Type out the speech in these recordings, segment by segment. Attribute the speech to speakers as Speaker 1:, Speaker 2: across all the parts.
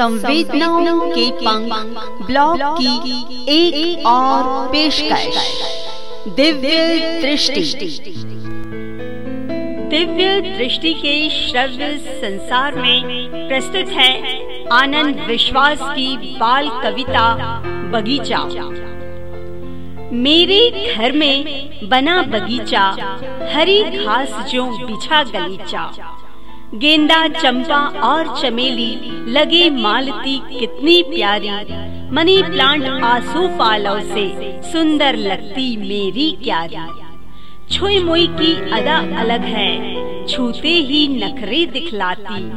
Speaker 1: संवेदनाओं के पंख ब्लॉग की एक, एक और पेशकश। दिव्य दृष्टि। दिव्य दृष्टि के श्रव्य संसार में प्रस्तुत है आनंद विश्वास की बाल कविता बगीचा। मेरे घर में बना बगीचा हरी घास जो बिछा गलीचा। गेंदा, चंपा और चमेली, लगे मालती कितनी प्यारी। मनी प्लांट आँसू पालव से सुंदर लगती मेरी क्यारी। छुई मुई की अदा अलग है, छूते ही नखरे दिखलाती।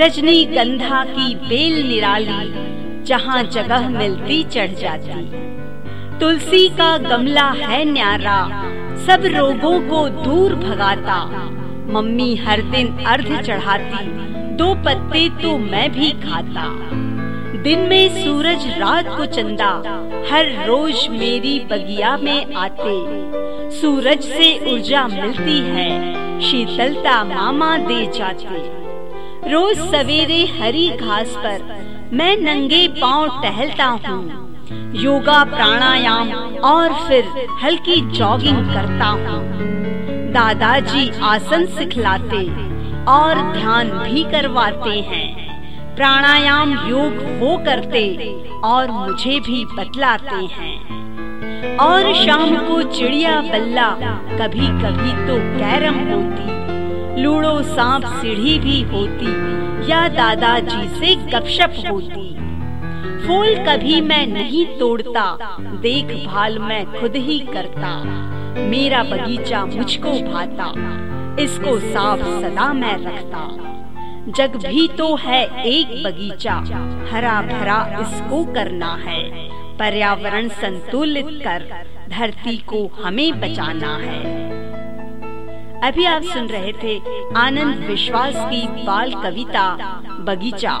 Speaker 1: रजनी गंधा की बेल निराली, जहाँ जगह मिलती चढ़ जाती। तुलसी का गमला है न्यारा, सब रोगों को दूर भगाता। मम्मी हर दिन अर्ध चढ़ाती, दो पत्ते तो मैं भी खाता। दिन में सूरज, रात को चंदा, हर रोज मेरी बगिया में आते। सूरज से ऊर्जा मिलती है, शीतलता मामा दे जाते। रोज सवेरे हरी घास पर मैं नंगे पाँव टहलता हूँ। योगा प्राणायाम और फिर हल्की जॉगिंग करता हूँ। दादाजी आसन सिखलाते और ध्यान भी करवाते हैं। प्राणायाम योग वो करते और मुझे भी बतलाते हैं। और शाम को चिड़िया बल्ला कभी कभी तो कैरम होती, लूडो सांप सीढ़ी भी होती या दादाजी से गपशप होती। फूल कभी मैं नहीं तोड़ता, देखभाल मैं खुद ही करता। मेरा बगीचा मुझको भाता, इसको साफ़ सदा मैं रखता। जग भी तो है एक बगीचा, हरा भरा इसको करना है। पर्यावरण संतुलित कर, धरती को हमें बचाना है। अभी आप सुन रहे थे आनंद विश्वास की बाल कविता, बगीचा।